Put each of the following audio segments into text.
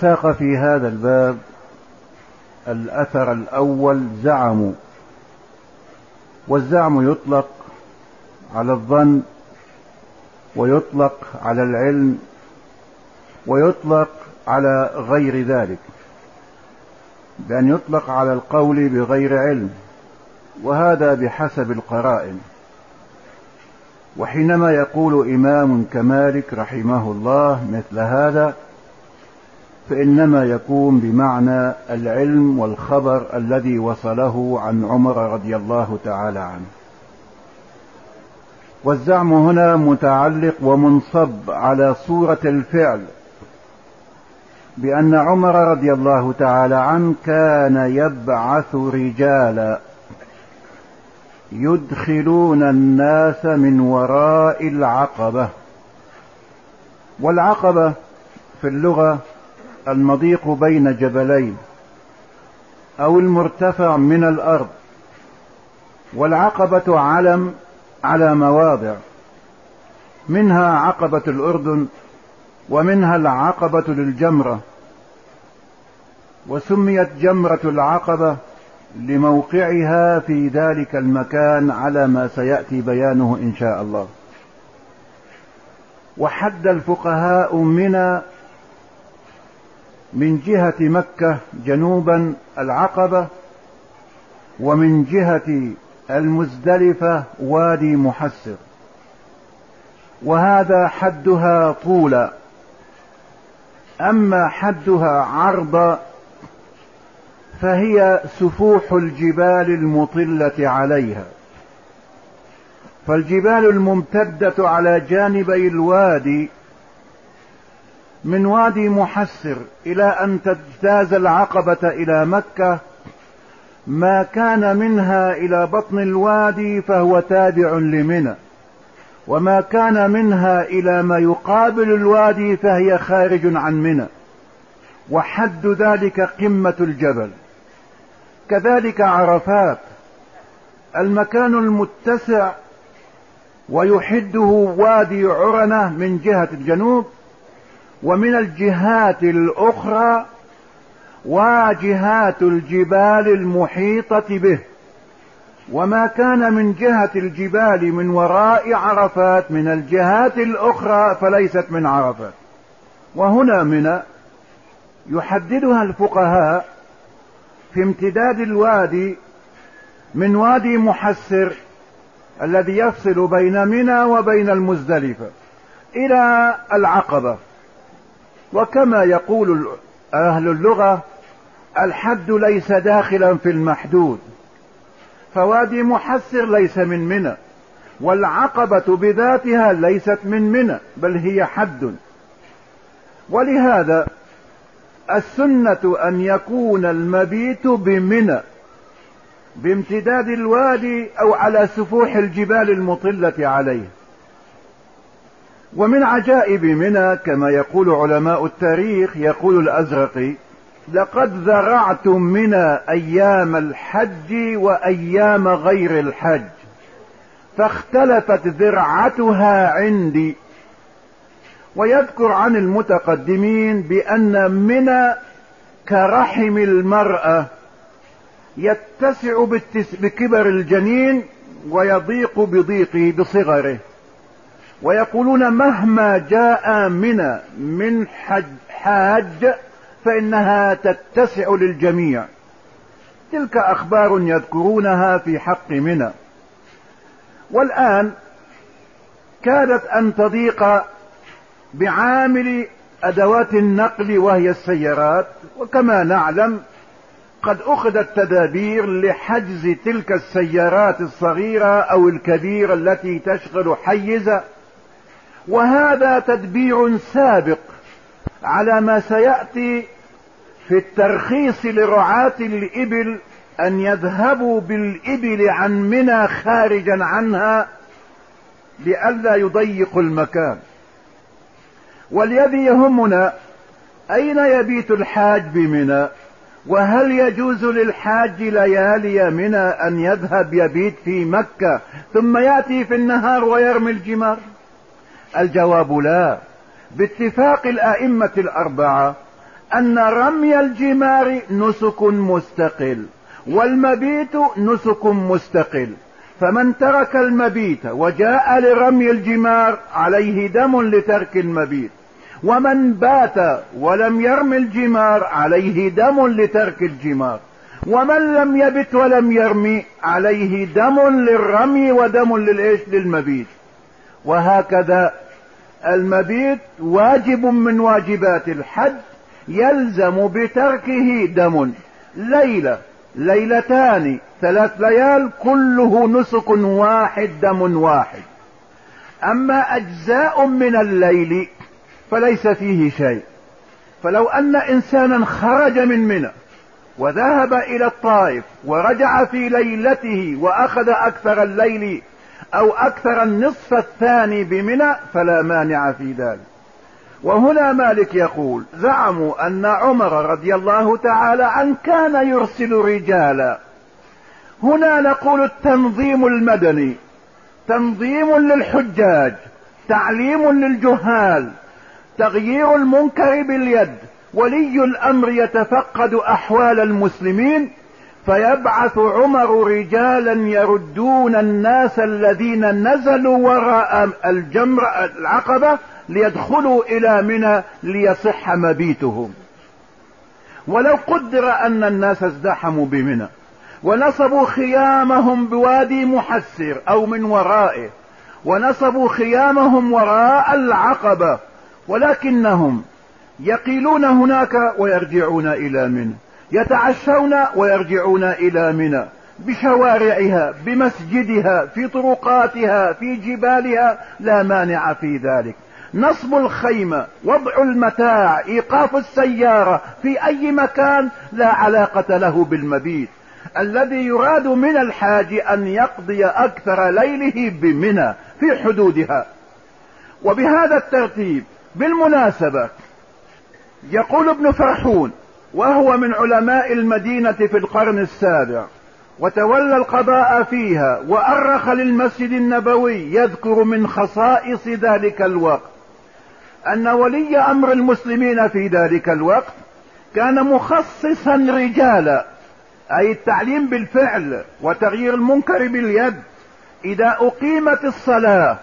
ساق في هذا الباب الأثر الأول زعموا والزعم يطلق على الظن ويطلق على العلم ويطلق على غير ذلك بأن يطلق على القول بغير علم وهذا بحسب القرائن. وحينما يقول إمام كمالك رحمه الله مثل هذا فإنما يكون بمعنى العلم والخبر الذي وصله عن عمر رضي الله تعالى عنه. والزعم هنا متعلق ومنصب على صورة الفعل بأن عمر رضي الله تعالى عنه كان يبعث رجالا يدخلون الناس من وراء العقبة. والعقبة في اللغة المضيق بين جبلين أو المرتفع من الأرض والعقبة علم على مواضع منها عقبة الأردن ومنها العقبة للجمرة. وسميت جمرة العقبة لموقعها في ذلك المكان على ما سيأتي بيانه إن شاء الله. وحد الفقهاء من من جهة مكة جنوبا العقبة ومن جهة المزدلفة وادي محسر. وهذا حدها طولا. أما حدها عرضا فهي سفوح الجبال المطلة عليها. فالجبال الممتدة على جانبي الوادي من وادي محسر إلى أن تجتاز العقبة إلى مكة ما كان منها إلى بطن الوادي فهو تابع لمنى. وما كان منها إلى ما يقابل الوادي فهي خارج عن منى. وحد ذلك قمة الجبل. كذلك عرفات. المكان المتسع ويحده وادي عرنة من جهة الجنوب ومن الجهات الأخرى واجهات الجبال المحيطة به. وما كان من جهة الجبال من وراء عرفات من الجهات الأخرى فليست من عرفات. وهنا من يحددها الفقهاء في امتداد الوادي من وادي محسر الذي يفصل بين منى وبين المزدلفة إلى العقبة. وكما يقول أهل اللغة الحد ليس داخلا في المحدود. فوادي محسر ليس من منى والعقبة بذاتها ليست من منى بل هي حد. ولهذا السنة أن يكون المبيت بمنى بامتداد الوادي أو على سفوح الجبال المطلة عليه. ومن عجائب منى كما يقول علماء التاريخ يقول الأزرقي لقد ذرعت منى أيام الحج وأيام غير الحج فاختلفت ذرعتها عندي. ويذكر عن المتقدمين بأن منى كرحم المرأة يتسع بكبر الجنين ويضيق بضيقه بصغره. ويقولون مهما جاء منى من حج حاج فإنها تتسع للجميع. تلك أخبار يذكرونها في حق منى. والآن كادت أن تضيق بعامل أدوات النقل وهي السيارات وكما نعلم قد أخذت تدابير لحجز تلك السيارات الصغيرة أو الكبيرة التي تشغل حيز وهذا تدبير سابق على ما سيأتي في الترخيص لرعاة الإبل أن يذهبوا بالإبل عن منى خارجا عنها لئلا يضيقوا المكان. والذي يهمنا أين يبيت الحاج بمنى؟ وهل يجوز للحاج ليالي منى أن يذهب يبيت في مكة ثم يأتي في النهار ويرمي الجمار؟ الجواب لا. باتفاق الأئمة الأربعة أن رمي الجمار نسك مستقل والمبيت نسك مستقل. فمن ترك المبيت وجاء لرمي الجمار عليه دم لترك المبيت. ومن بات ولم يرمي الجمار عليه دم لترك الجمار. ومن لم يبت ولم يرمي عليه دم للرمي ودم للإيش؟ للمبيت. وهكذا المبيت واجب من واجبات الحج يلزم بتركه دم. ليلة ليلتان ثلاث ليال كله نسك واحد دم واحد. أما أجزاء من الليل فليس فيه شيء. فلو أن إنسانا خرج من منى وذهب إلى الطائف ورجع في ليلته وأخذ أكثر الليل أو أكثر النصف الثاني بمنى فلا مانع في ذلك. وهنا مالك يقول زعموا أن عمر رضي الله تعالى عنه كان يرسل رجالا. هنا نقول التنظيم المدني تنظيم للحجاج تعليم للجهال تغيير المنكر باليد ولي الأمر يتفقد أحوال المسلمين فيبعث عمر رجالا يردون الناس الذين نزلوا وراء الجمر العقبة ليدخلوا إلى منى ليصح مبيتهم. ولو قدر أن الناس ازدحموا بمنى ونصبوا خيامهم بوادي محسر أو من ورائه ونصبوا خيامهم وراء العقبة ولكنهم يقيلون هناك ويرجعون إلى منى. يتعشون ويرجعون إلى منى بشوارعها بمسجدها في طرقاتها في جبالها لا مانع في ذلك. نصب الخيمة وضع المتاع إيقاف السيارة في أي مكان لا علاقة له بالمبيت. الذي يراد من الحاج أن يقضي أكثر ليله بمنى في حدودها. وبهذا الترتيب بالمناسبة يقول ابن فرحون وهو من علماء المدينة في القرن السابع وتولى القضاء فيها وأرخ للمسجد النبوي يذكر من خصائص ذلك الوقت. أن ولي أمر المسلمين في ذلك الوقت كان مخصصا رجالا أي التعليم بالفعل وتغيير المنكر باليد. إذا أقيمت الصلاة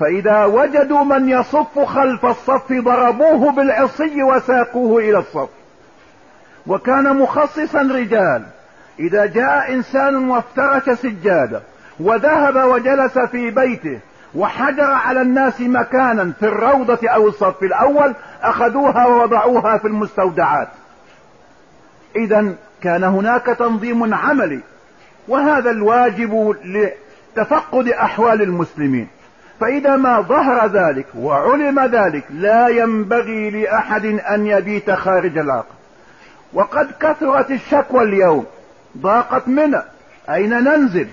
فإذا وجدوا من يصف خلف الصف ضربوه بالعصي وساقوه إلى الصف. وكان مخصصا رجال. إذا جاء إنسان وافترش سجادة وذهب وجلس في بيته وحجر على الناس مكانا في الروضة أو الصف الأول أخذوها ووضعوها في المستودعات. اذا كان هناك تنظيم عملي وهذا الواجب لتفقد أحوال المسلمين. فإذا ما ظهر ذلك وعلم ذلك لا ينبغي لأحد أن يبيت خارج العقل وقد كثرت الشكوى اليوم. ضاقت منى. أين ننزل؟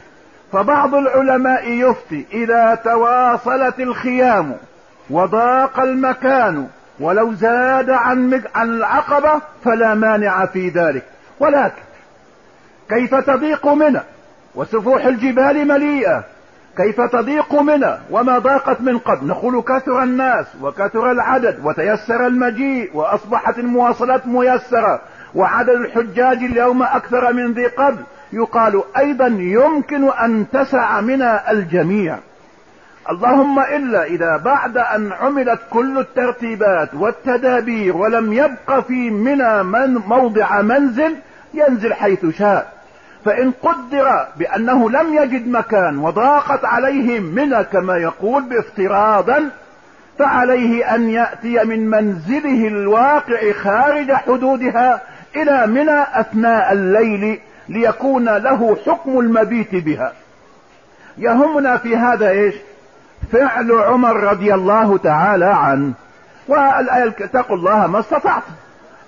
فبعض العلماء يفتي إذا تواصلت الخيام. وضاق المكان. ولو زاد عن عن العقبة فلا مانع في ذلك. ولكن كيف تضيق منى؟ وسفوح الجبال مليئة. كيف تضيق منى؟ وما ضاقت من قبل. نقول كثر الناس وكثر العدد. وتيسر المجيء. وأصبحت المواصلات ميسرة. وعدد الحجاج اليوم أكثر من ذي قبل. يقال أيضا يمكن أن تسع منا الجميع. اللهم إلا إذا بعد أن عملت كل الترتيبات والتدابير ولم يبق في منى من موضع منزل ينزل حيث شاء. فإن قدر بأنه لم يجد مكان وضاقت عليه منى كما يقول بافتراضا فعليه أن يأتي من منزله الواقع خارج حدودها إلى منى أثناء الليل ليكون له حكم المبيت بها. يهمنا في هذا إيش؟ فعل عمر رضي الله تعالى عنه. والآية اتقوا الله ما استطعتم.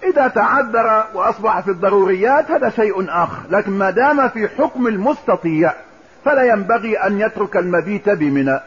إذا تعذر وأصبح في الضروريات هذا شيء آخر. لكن ما دام في حكم المستطيع فلا ينبغي أن يترك المبيت بمنى.